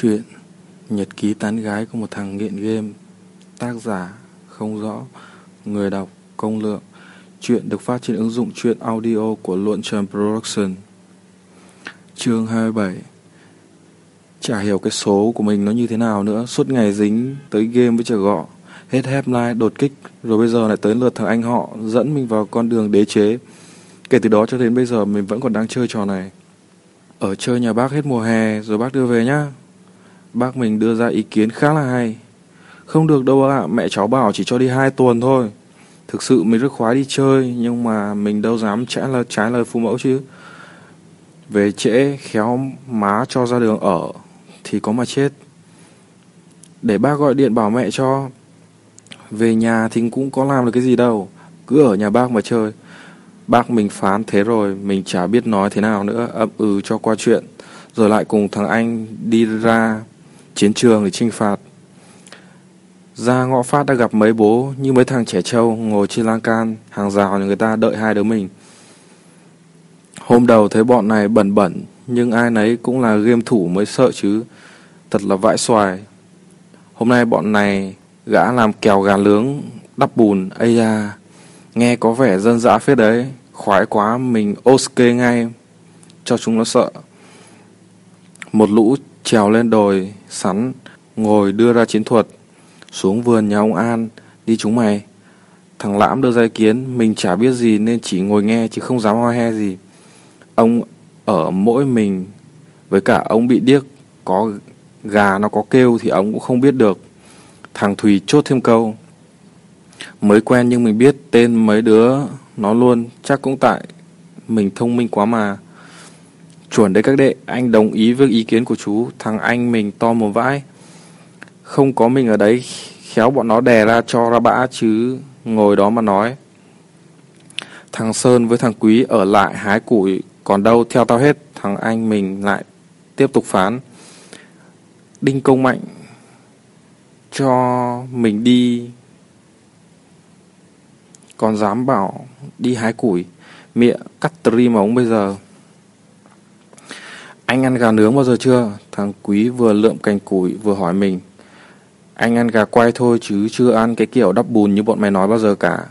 Chuyện Nhật ký tán gái của một thằng nghiện game, Tác giả Không rõ, Người đọc Công lượng. Chuyện được phát trên ứng dụng truyện audio của Luận Trần Production. Chương 27 Chả hiểu cái số của mình nó như thế nào nữa. Suốt ngày dính tới game với trò gọ. Hết hép like đột kích, Rồi bây giờ lại tới lượt thằng anh họ, Dẫn mình vào con đường đế chế. Kể từ đó cho đến bây giờ mình vẫn còn đang chơi trò này. Ở chơi nhà bác hết mùa hè, Rồi bác đưa về nhá. Bác mình đưa ra ý kiến khá là hay. Không được đâu ạ Mẹ cháu bảo chỉ cho đi hai tuần thôi. Thực sự mình rất khoái đi chơi Nhưng mà mình đâu dám trả lời, trái lời phụ mẫu chứ. Về trễ khéo má cho ra đường ở Thì có mà chết. Để bác gọi điện bảo mẹ cho. Về nhà thì cũng có làm được cái gì đâu Cứ ở nhà bác mà chơi. Bác mình phán thế rồi Mình chả biết nói thế nào nữa ấp ừ cho qua chuyện. Rồi lại cùng thằng anh đi ra chiến trường để chinh phạt. Ra ngõ phát đã gặp mấy bố như mấy thằng trẻ trâu ngồi trên lan can, hàng rào người ta đợi hai đứa mình. Hôm đầu thấy bọn này bẩn bẩn, nhưng ai nấy cũng là game thủ mới sợ chứ. Thật là vãi xoài. Hôm nay bọn này gã làm kèo gà lướng, đắp bùn, ây da. Nghe có vẻ dân dã phết đấy. Khoái quá mình ok ngay. Cho chúng nó sợ. Một lũ trèo lên đồi, sắn, ngồi đưa ra chiến thuật. Xuống vườn nhà ông An, đi chúng mày. Thằng Lãm đưa ra ý kiến, mình chả biết gì nên chỉ ngồi nghe chứ không dám ho he gì. Ông ở mỗi mình, với cả ông bị điếc, có gà nó có kêu thì ông cũng không biết được. Thằng Thùy chốt thêm câu. Mới quen nhưng mình biết tên mấy đứa nó luôn, chắc cũng tại mình thông minh quá mà. Chuẩn đấy các đệ, anh đồng ý với ý kiến của chú, thằng anh mình to một vãi. Không có mình ở đấy, khéo bọn nó đè ra cho ra bã chứ, ngồi đó mà nói. Thằng Sơn với thằng Quý ở lại hái củi, còn đâu theo tao hết, thằng anh mình lại tiếp tục phán. Đinh Công Mạnh cho mình đi. Còn dám bảo đi hái củi. Miệng cắt tri ống bây giờ anh ăn gà nướng bao giờ chưa? Thằng Quý vừa lượm cành củi vừa hỏi mình. Anh ăn gà quay thôi chứ chưa ăn cái kiểu đắp bùn như bọn mày nói bao giờ cả.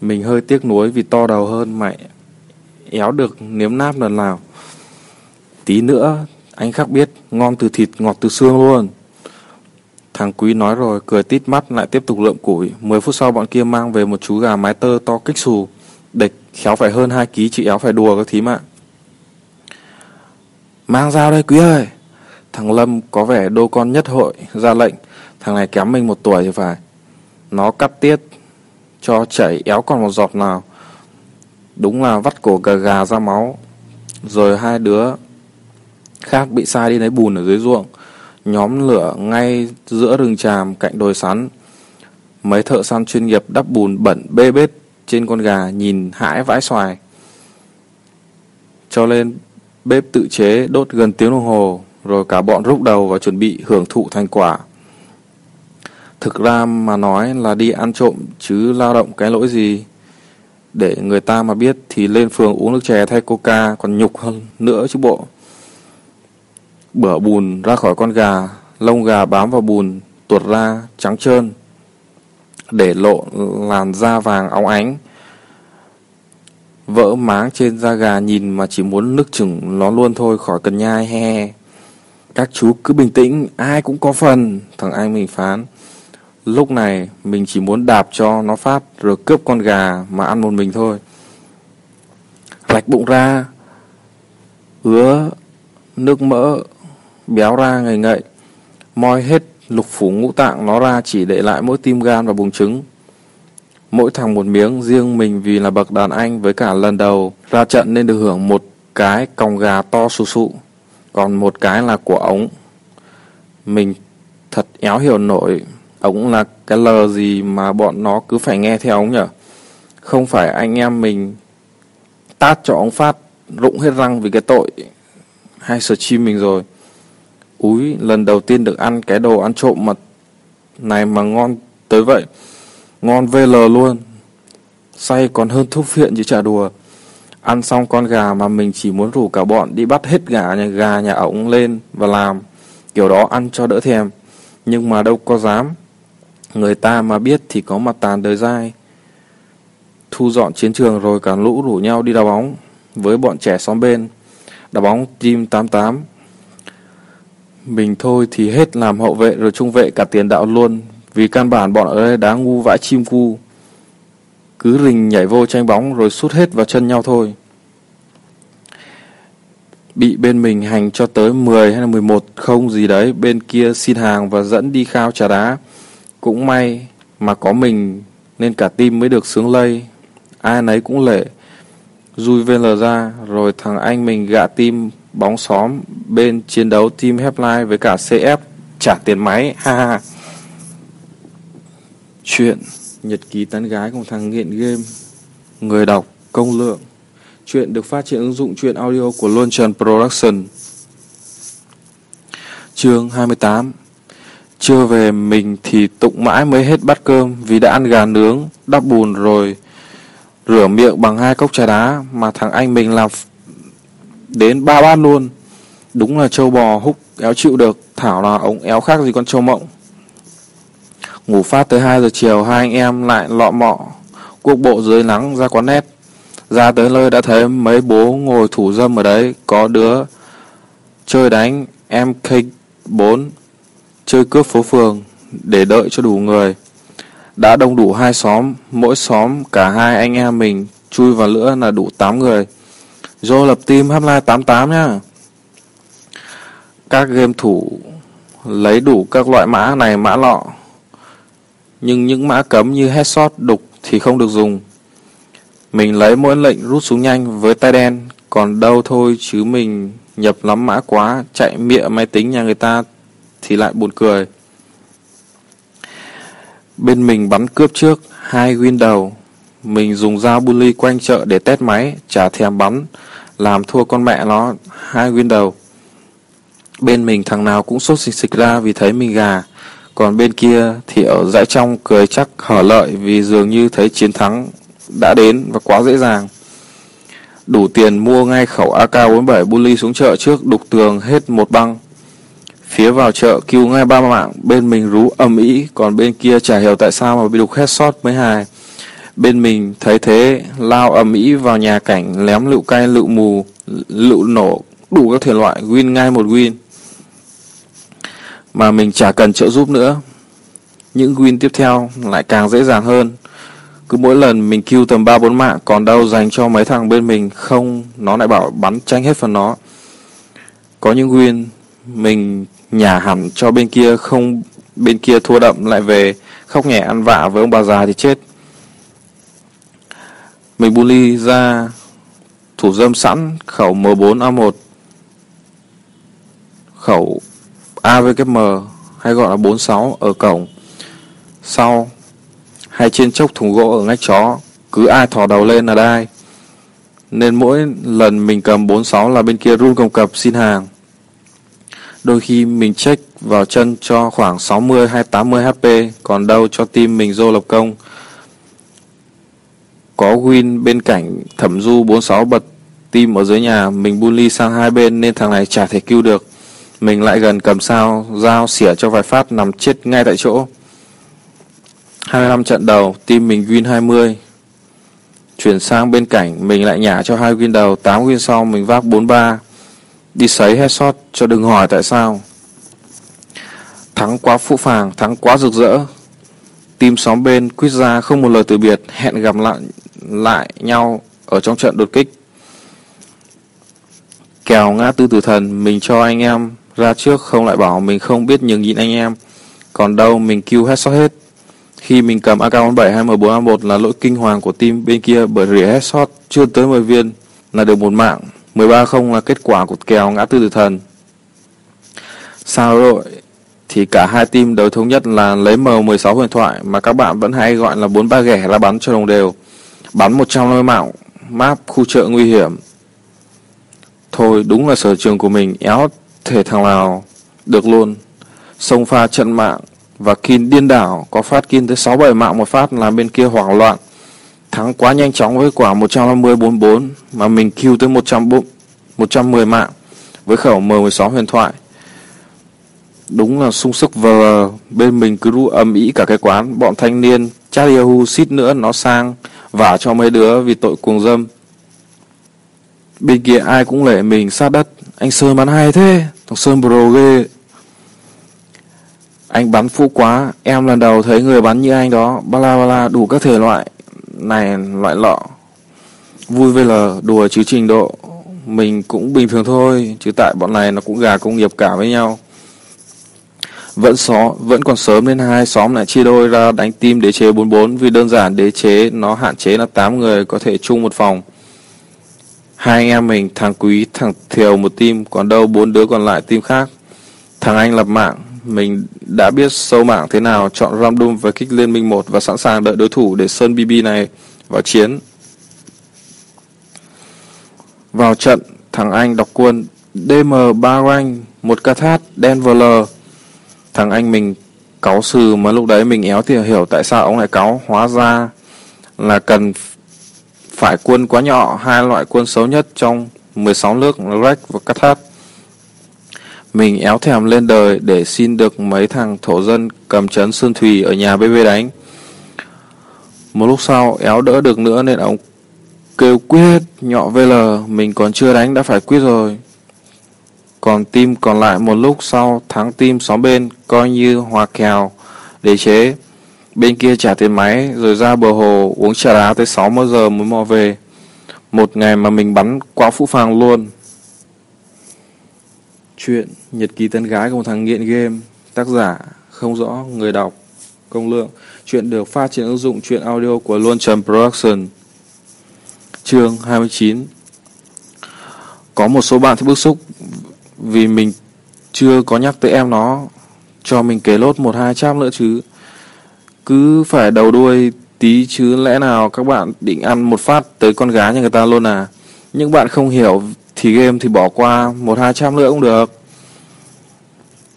Mình hơi tiếc nuối vì to đầu hơn mày. Éo được nếm náp lần nào. Tí nữa, anh khắc biết, ngon từ thịt, ngọt từ xương luôn. Thằng Quý nói rồi, cười tít mắt lại tiếp tục lượm củi. Mười phút sau bọn kia mang về một chú gà mái tơ to kích xù. Địch, khéo phải hơn 2 ký chị éo phải đùa các thím ạ. Mang dao đây quý ơi. Thằng Lâm có vẻ đô con nhất hội, ra lệnh. Thằng này kém mình một tuổi thì phải. Nó cắt tiết, cho chảy éo còn một giọt nào. Đúng là vắt cổ gà gà ra máu. Rồi hai đứa khác bị sai đi lấy bùn ở dưới ruộng. Nhóm lửa ngay giữa rừng tràm cạnh đồi sắn. Mấy thợ săn chuyên nghiệp đắp bùn bẩn bê bết trên con gà nhìn hãi vãi xoài. Cho lên Bếp tự chế đốt gần tiếng đồng hồ, rồi cả bọn rút đầu và chuẩn bị hưởng thụ thành quả. Thực ra mà nói là đi ăn trộm chứ lao động cái lỗi gì. Để người ta mà biết thì lên phường uống nước chè thay coca còn nhục hơn nữa chứ bộ. Bở bùn ra khỏi con gà, lông gà bám vào bùn, tuột ra trắng trơn. Để lộ làn da vàng óng ánh, Vỡ máng trên da gà nhìn mà chỉ muốn nức chừng nó luôn thôi khỏi cần nhai he he. Các chú cứ bình tĩnh, ai cũng có phần, thằng anh mình phán. Lúc này mình chỉ muốn đạp cho nó phát rồi cướp con gà mà ăn một mình thôi. Rạch bụng ra, ứa nước mỡ, béo ra ngầy ngậy, moi hết lục phủ ngũ tạng nó ra chỉ để lại mỗi tim gan và buồng trứng. Mỗi thằng một miếng, riêng mình vì là bậc đàn anh với cả lần đầu ra trận nên được hưởng một cái còng gà to sụ sụ. Còn một cái là của ống. Mình thật éo hiểu nổi, ống là cái lờ gì mà bọn nó cứ phải nghe theo ống nhở. Không phải anh em mình tát cho ống phát rụng hết răng vì cái tội hay sờ chim mình rồi. Úi, lần đầu tiên được ăn cái đồ ăn trộm mà này mà ngon tới vậy. Ngon VL luôn. Say còn hơn thuốc phiện chứ chả đùa. Ăn xong con gà mà mình chỉ muốn rủ cả bọn đi bắt hết gà nhà gà nhà ổng lên và làm. Kiểu đó ăn cho đỡ thèm, nhưng mà đâu có dám. Người ta mà biết thì có mặt tàn đời dai. Thu dọn chiến trường rồi cả lũ rủ nhau đi đá bóng với bọn trẻ xóm bên. Đá bóng team 88. Mình thôi thì hết làm hậu vệ rồi trung vệ cả tiền đạo luôn. Vì căn bản bọn ở đây đá ngu vãi chim cu. Cứ rình nhảy vô tranh bóng rồi sút hết vào chân nhau thôi. Bị bên mình hành cho tới 10 hay là 11 không gì đấy. Bên kia xin hàng và dẫn đi khao trà đá. Cũng may mà có mình, nên cả team mới được sướng lây. Ai nấy cũng lệ. Rui VL ra, rồi thằng anh mình gạ team bóng xóm bên chiến đấu team Hepline với cả CF trả tiền máy. Ha ha. Chuyện. Nhật ký tán gái của thằng nghiện game. Người đọc Công lượng. Chuyện được phát trên ứng dụng truyện audio của Luân Trần Production. Chương 28 Chưa về mình thì tụng mãi mới hết bát cơm Vì đã ăn gà nướng, đắp bùn rồi Rửa miệng bằng hai cốc trà đá Mà thằng anh mình làm Đến ba bát luôn. Đúng là châu bò húc éo chịu được Thảo là ông éo khác gì con châu mộng. Ngủ phát tới 2 giờ chiều, Hai anh em lại lọ mọ Quốc bộ dưới nắng ra quán nét Ra tới nơi đã thấy mấy bố ngồi thủ dâm ở đấy, Có đứa chơi đánh MK4 Chơi cướp phố phường Để đợi cho đủ người. Đã đông đủ hai xóm, Mỗi xóm cả hai anh em mình Chui vào lửa là đủ 8 người. Dô lập team Hotline 88 nhá. Các game thủ Lấy đủ các loại mã này, mã lọ nhưng những mã cấm như headshot đục thì không được dùng. Mình lấy mỗi lệnh rút súng nhanh với tay đen, còn đâu thôi chứ mình nhập lắm mã quá, chạy mịa máy tính nhà người ta thì lại buồn cười. Bên mình bắn cướp trước, hai win đầu. Mình dùng dao bully quanh chợ để test máy, trả thèm bắn, làm thua con mẹ nó, hai win đầu. Bên mình thằng nào cũng sốt xịch xịch ra vì thấy mình gà. Còn bên kia thì ở dãy trong cười chắc hở lợi vì dường như thấy chiến thắng đã đến và quá dễ dàng. Đủ tiền mua ngay khẩu AK-47 bully xuống chợ trước đục tường hết một băng. Phía vào chợ cứu ngay ba mạng, bên mình rú ầm ĩ, còn bên kia chả hiểu tại sao mà bị đục headshot mới hài. Bên mình thấy thế, lao ầm ĩ vào nhà cảnh, lém lựu cay lựu mù, lựu nổ, đủ các thể loại, win ngay một win mà mình chả cần trợ giúp nữa. Những win tiếp theo lại càng dễ dàng hơn. Cứ mỗi lần mình kêu tầm 3-4 mạng còn đâu dành cho mấy thằng bên mình không, nó lại bảo bắn tranh hết phần nó. Có những win mình nhả hẳn cho bên kia không bên kia thua đậm lại về khóc nhẹ ăn vạ với ông bà già thì chết. Mình bully ra thủ dâm sẵn khẩu M4A1 khẩu AVKM hay gọi là 46 ở cổng. Sau hay trên chốc thùng gỗ ở ngách chó, cứ ai thò đầu lên là đai. Nên mỗi lần mình cầm 46 là bên kia run cầm cập xin hàng. Đôi khi mình check vào chân cho khoảng 60 hay 80 HP còn đâu cho team mình dô lập công. Có win bên cạnh thẩm du 46 bật team ở dưới nhà, mình bully sang hai bên nên thằng này chả thể cứu được mình lại gần cầm sao, dao xỉa cho vài phát nằm chết ngay tại chỗ. 25 trận đầu, team mình win 20. Chuyển sang bên cạnh, mình lại nhả cho hai win đầu, 8 win sau mình vác 43. Đi sấy headshot cho đừng hỏi tại sao. Thắng quá phụ phàng, thắng quá rực rỡ. Team xóm bên quyết ra không một lời từ biệt, hẹn gặp lại, lại nhau ở trong trận đột kích. Kèo ngã tư tử thần, mình cho anh em ra trước không lại bảo mình không biết nhường nhịn anh em. Còn đâu mình kêu shot hết. Khi mình cầm AK-47 hay M4A1 là lỗi kinh hoàng của team bên kia bởi rỉa shot chưa tới 10 viên là được một mạng. 13 không là kết quả của kèo ngã tư tử thần. Sao đội thì cả hai team đều thống nhất là lấy M16 huyền thoại mà các bạn vẫn hay gọi là 43 ghẻ là bắn cho đồng đều. Bắn 150 mạng, map khu chợ nguy hiểm. Thôi đúng là sở trường của mình éo thể thằng nào được luôn. Sông pha trận mạng và Kin điên đảo có phát Kin tới 6-7 mạng một phát làm bên kia hoảng loạn. Thắng quá nhanh chóng với quả 150-44 mà mình kêu tới 100 110 mạng với khẩu M16 huyền thoại. Đúng là sung sức vờ bên mình cứ ru âm ĩ cả cái quán, bọn thanh niên, chát Yahoo xít nữa nó sang, vả cho mấy đứa vì tội cuồng dâm. Bên kia ai cũng lệ mình sát đất, anh Sơn bắn hay thế, thằng Sơn bro ghê. Anh bắn phụ quá, em lần đầu thấy người bắn như anh đó, ba la ba la đủ các thể loại, này loại lọ. Vui với là đùa chứ trình độ, mình cũng bình thường thôi, chứ tại bọn này nó cũng gà công nghiệp cả với nhau. Vẫn xó, vẫn còn sớm nên hai xóm lại chia đôi ra đánh team đế chế 44 vì đơn giản đế chế nó hạn chế là 8 người có thể chung một phòng. Hai anh em mình, thằng Quý, thằng Thiều một team, còn đâu bốn đứa còn lại team khác. Thằng anh lập mạng, mình đã biết sâu mạng thế nào chọn random và kích liên minh 1 và sẵn sàng đợi đối thủ để Sơn BB này vào chiến. Vào trận, thằng anh đọc quân DM3 rank, một ca thát, Denver L. Thằng anh mình cáu sừ mà lúc đấy mình éo thì hiểu tại sao ông lại cáu. Hóa ra là cần phải quân quá nhỏ, hai loại quân xấu nhất trong 16 nước là Rex và Cát Thát. Mình éo thèm lên đời để xin được mấy thằng thổ dân cầm chấn Sơn Thùy ở nhà BB đánh. Một lúc sau éo đỡ được nữa nên ông kêu quyết nhọ VL mình còn chưa đánh đã phải quyết rồi. Còn team còn lại một lúc sau thắng team xóm bên coi như hòa kèo để chế. Bên kia trả tiền máy, rồi ra bờ hồ uống trà đá tới 60 giờ mới mò về. Một ngày mà mình bắn quá phũ phàng luôn. Chuyện Nhật ký tân gái của một thằng nghiện game. Tác giả không rõ, Người đọc Công lượng. Chuyện được phát trên ứng dụng chuyện audio của Luân Trầm Production. Chương 29 Có một số bạn thì bức xúc Vì mình chưa có nhắc tới em nó. Cho mình kể lốt một hai trăm nữa chứ. Cứ phải đầu đuôi tí chứ lẽ nào các bạn định ăn một phát tới con gái nhà người ta luôn à? Những bạn không hiểu thì game thì bỏ qua, một hai trăm nữa cũng được.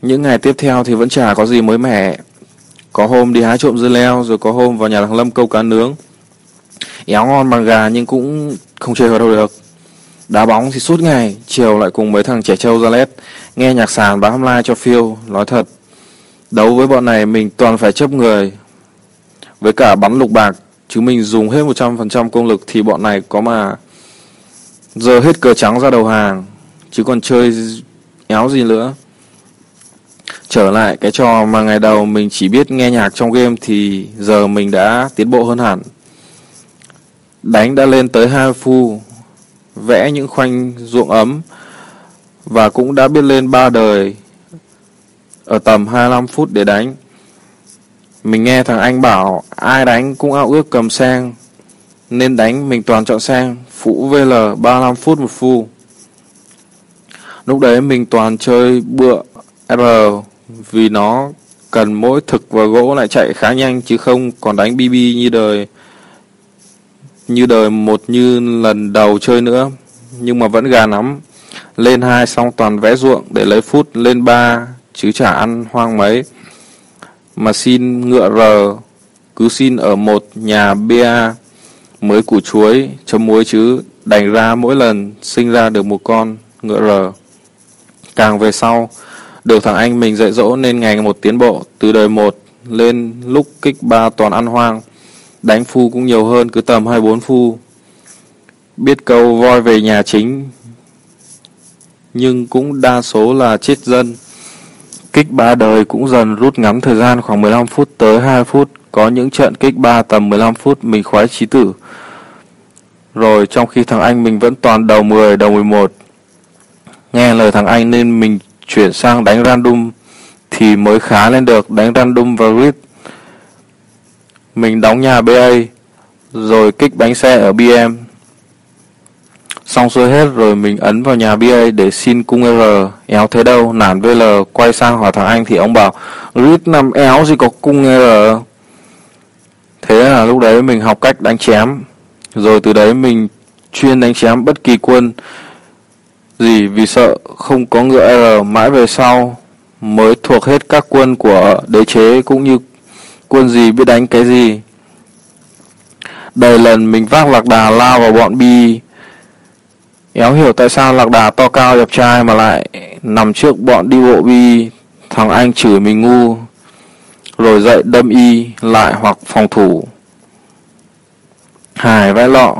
Những ngày tiếp theo thì vẫn chả có gì mới mẻ. Có hôm đi hái trộm dưa leo, rồi có hôm vào nhà thằng lâm câu cá nướng. Éo ngon bằng gà nhưng cũng không chơi vào đâu được. Đá bóng thì suốt ngày, chiều lại cùng mấy thằng trẻ trâu ra lét nghe nhạc sàn và hôm lai cho phiêu, nói thật. Đấu với bọn này mình toàn phải chấp người với cả bắn lục bạc, chứ mình dùng hết 100% công lực thì bọn này có mà giờ hết cờ trắng ra đầu hàng, chứ còn chơi éo gì nữa. Trở lại, cái trò mà ngày đầu mình chỉ biết nghe nhạc trong game thì giờ mình đã tiến bộ hơn hẳn. Đánh đã lên tới hai phu, vẽ những khoanh ruộng ấm, và cũng đã biết lên ba đời, ở tầm 25 phút để đánh mình nghe thằng anh bảo ai đánh cũng ao ước cầm sang. Nên đánh mình toàn chọn sang, phụ VL 35 phút một phu. Lúc đấy mình toàn chơi bựa R, vì nó cần mỗi thực và gỗ lại chạy khá nhanh, chứ không còn đánh BB như đời như đời một như lần đầu chơi nữa. Nhưng mà vẫn gà lắm lên hai xong toàn vẽ ruộng để lấy phút, lên ba chứ chả ăn hoang mấy mà xin ngựa R cứ xin ở một nhà BA mới củ chuối chấm muối chứ đành ra mỗi lần sinh ra được một con ngựa R. Càng về sau, được thằng anh mình dạy dỗ nên ngày một tiến bộ từ đời một lên lúc kích ba toàn ăn hoang. Đánh phu cũng nhiều hơn cứ tầm 24 phu. Biết câu voi về nhà chính nhưng cũng đa số là chết dân. Kích ba đời cũng dần rút ngắn thời gian khoảng 15 phút tới 2 phút. Có những trận kích ba tầm 15 phút mình khoái trí tử. Rồi trong khi thằng anh mình vẫn toàn đầu 10, đầu 11. Nghe lời thằng anh nên mình chuyển sang đánh random thì mới khá lên được đánh random và grid. Mình đóng nhà BA rồi kích bánh xe ở BM. Xong xuôi hết rồi mình ấn vào nhà BA để xin cung R, éo thế đâu, nản VL quay sang hỏi thằng anh thì ông bảo grid nằm éo gì có cung R. Thế là lúc đấy mình học cách đánh chém rồi từ đấy mình chuyên đánh chém bất kỳ quân gì vì sợ không có ngựa R mãi về sau mới thuộc hết các quân của đế chế cũng như quân gì biết đánh cái gì. Đầy lần mình vác lạc đà lao vào bọn bi Éo hiểu tại sao lạc đà to cao đẹp trai mà lại nằm trước bọn đi bộ bi Thằng anh chửi mình ngu, rồi dậy đâm y lại hoặc phòng thủ. Hải vãi lọ.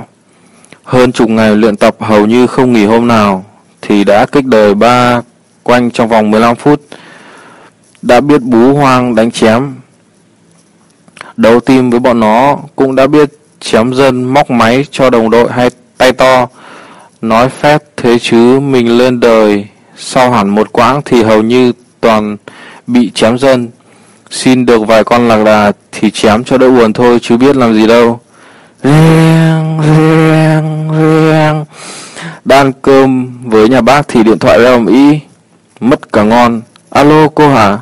Hơn chục ngày luyện tập hầu như không nghỉ hôm nào, thì đã kích đời ba quanh trong vòng 15 phút. Đã biết bú hoang đánh chém. Đấu tim với bọn nó cũng đã biết chém dân móc máy cho đồng đội hay tay to. Nói phép thế chứ mình lên đời sau hẳn một quãng thì hầu như toàn bị chém dân. Xin được vài con lạc đà thì chém cho đỡ buồn thôi chứ biết làm gì đâu. Riêng, riêng, riêng. Đan cơm với nhà bác thì điện thoại reo ý. Mất cả ngon. Alo cô hả?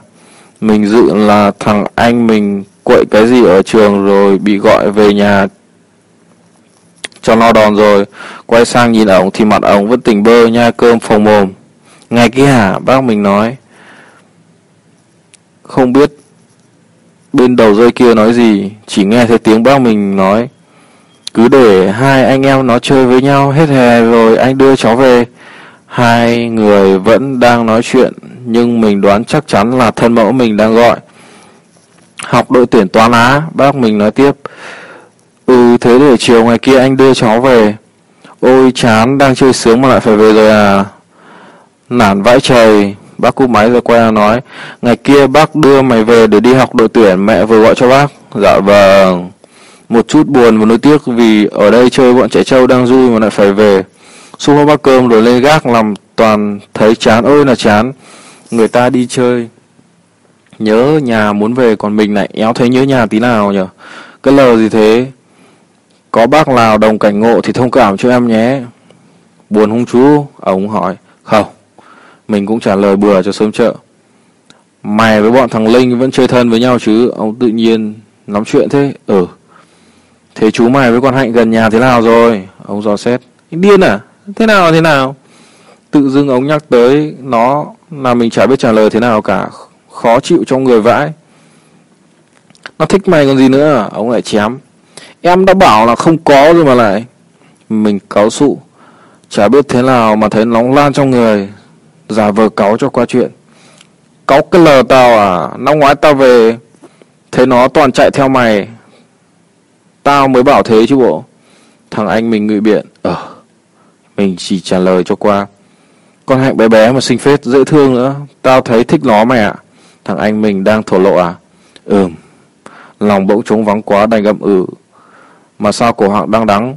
Mình dự là thằng anh mình quậy cái gì ở trường rồi bị gọi về nhà cho no đòn rồi. Quay sang nhìn ổng thì mặt ổng vẫn tỉnh bơ nhai cơm phồng mồm. Ngày kia hả? Bác mình nói. Không biết bên đầu dây kia nói gì, chỉ nghe thấy tiếng bác mình nói. Cứ để hai anh em nó chơi với nhau hết hè rồi anh đưa cháu về. Hai người vẫn đang nói chuyện, nhưng mình đoán chắc chắn là thân mẫu mình đang gọi. Học đội tuyển toán Á, bác mình nói tiếp. Ừ, thế để chiều ngày kia anh đưa cháu về. Ôi chán, đang chơi sướng mà lại phải về rồi à. Nản vãi trời, bác cúp máy rồi quay ra nói. Ngày kia bác đưa mày về để đi học đội tuyển, mẹ vừa gọi cho bác. Dạ vâng. Một chút buồn và nuối tiếc vì ở đây chơi bọn trẻ trâu đang vui mà lại phải về. Xung bác cơm rồi lên gác làm toàn thấy chán ơi là chán. Người ta đi chơi. Nhớ nhà muốn về còn mình lại éo thấy nhớ nhà tí nào nhở. Cái lờ gì thế? Có bác nào đồng cảnh ngộ thì thông cảm cho em nhé. Buồn không chú? À, ông hỏi. Không. Mình cũng trả lời bừa cho sớm chợ. Mày với bọn thằng Linh vẫn chơi thân với nhau chứ? Ông tự nhiên nắm chuyện thế. Ừ. Thế chú mày với con Hạnh gần nhà thế nào rồi? Ông dò xét. Điên à? Thế nào thế nào? Tự dưng ông nhắc tới nó là mình chả biết trả lời thế nào cả. Khó chịu trong người vãi. Nó thích mày còn gì nữa à? Ông lại chém. Em đã bảo là không có rồi mà lại. Mình cáu sụ. Chả biết thế nào mà thấy nóng lan trong người. Giả vờ cáu cho qua chuyện. Cáu cái lờ tao à? Năm ngoái tao về. Thấy nó toàn chạy theo mày. Tao mới bảo thế chứ bộ. Thằng anh mình ngụy biện. Ờ. Mình chỉ trả lời cho qua. Con hạnh bé bé mà xinh phết, dễ thương nữa. Tao thấy thích nó mày ạ. Thằng anh mình đang thổ lộ à? Ừm. Lòng bỗng trống vắng quá đành gầm ừ. Mà sao cổ họng đang đắng?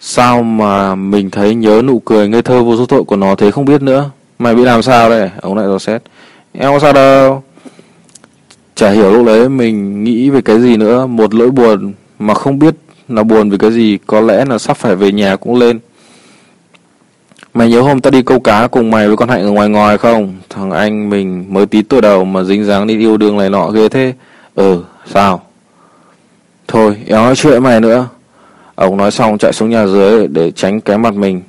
Sao mà mình thấy nhớ nụ cười ngây thơ vô số tội của nó thế không biết nữa. Mày bị làm sao đây? Ông lại dò xét. Em có sao đâu. Chả hiểu lúc đấy mình nghĩ về cái gì nữa. Một lỗi buồn mà không biết là buồn vì cái gì. Có lẽ là sắp phải về nhà cũng lên. Mày nhớ hôm ta đi câu cá cùng mày với con Hạnh ở ngoài ngoài không? Thằng anh mình mới tí tuổi đầu mà dính dáng đi yêu đương này nọ ghê thế. Ừ, sao? Thôi, éo nói chuyện mày nữa. Ông nói xong chạy xuống nhà dưới để tránh cái mặt mình.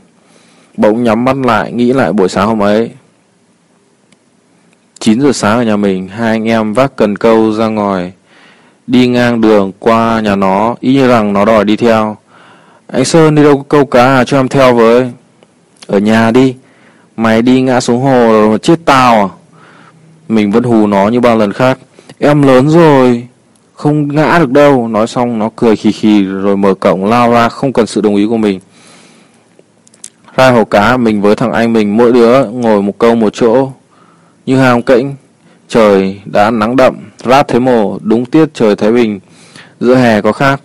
Bỗng nhắm mắt lại, nghĩ lại buổi sáng hôm ấy. 9 giờ sáng ở nhà mình, hai anh em vác cần câu ra ngoài. Đi ngang đường qua nhà nó, ý như rằng nó đòi đi theo. Anh Sơn đi đâu câu cá à, cho em theo với. Ở nhà đi, mày đi ngã xuống hồ rồi chết tao à. Mình vẫn hù nó như bao lần khác. Em lớn rồi, không ngã được đâu. Nói xong nó cười khì khì rồi mở cổng lao ra không cần sự đồng ý của mình. Ra hồ cá mình với thằng anh mình mỗi đứa ngồi một câu một chỗ. Như hàm kĩnh, trời đã nắng đậm, rát thế mồ, đúng tiết trời Thái Bình. Giữa hè có khác.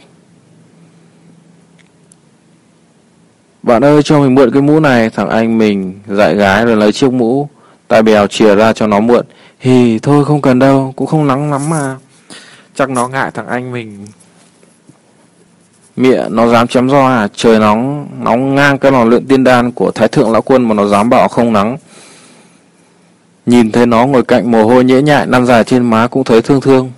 Bạn ơi cho mình mượn cái mũ này Thằng anh mình dạy gái rồi lấy chiếc mũ Tai bèo chìa ra cho nó mượn Hì thôi không cần đâu Cũng không nắng lắm mà Chắc nó ngại thằng anh mình. Mịa, nó dám chém do à? Trời nóng Nóng ngang cái lò luyện tiên đan của Thái Thượng Lão Quân Mà nó dám bảo không nắng. Nhìn thấy nó ngồi cạnh mồ hôi nhễ nhại, Năn dài trên má cũng thấy thương thương.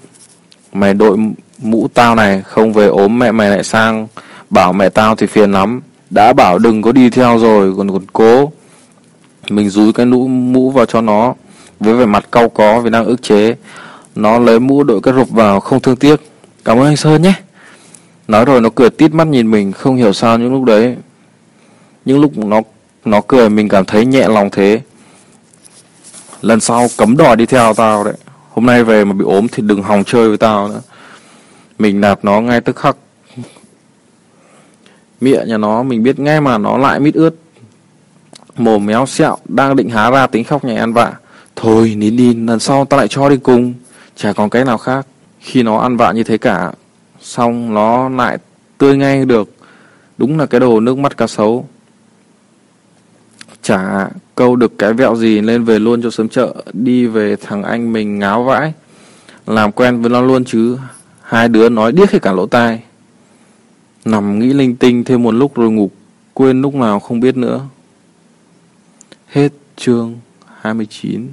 Mày đội mũ tao này, Không về ốm mẹ mày lại sang. Bảo mẹ tao thì phiền lắm. Đã bảo đừng có đi theo rồi, còn còn cố. Mình rúi cái mũ mũ vào cho nó, với vẻ mặt cau có vì đang ức chế nó lấy mũ đội cái rụp vào không thương tiếc cảm ơn anh sơn nhé nói rồi nó cười tít mắt nhìn mình không hiểu sao những lúc đấy những lúc nó nó cười mình cảm thấy nhẹ lòng thế Lần sau cấm đòi đi theo tao đấy. Hôm nay về mà bị ốm thì đừng hòng chơi với tao nữa. Mình nạp nó ngay tức khắc. Miệng nhà nó mình biết ngay mà nó lại mít ướt. Mồm méo xẹo đang định há ra tính khóc nhảy ăn vạ. Thôi nín đi, lần sau tao lại cho đi cùng. Chả còn cái nào khác. Khi nó ăn vạ như thế cả, xong nó lại tươi ngay được. Đúng là cái đồ nước mắt cá sấu. Chả câu được cái vẹo gì lên về luôn cho sớm chợ. Đi về thằng anh mình ngáo vãi. Làm quen với nó luôn chứ. Hai đứa nói điếc hết cả lỗ tai. Nằm nghĩ linh tinh thêm một lúc rồi ngủ. Quên lúc nào không biết nữa. Hết chương 29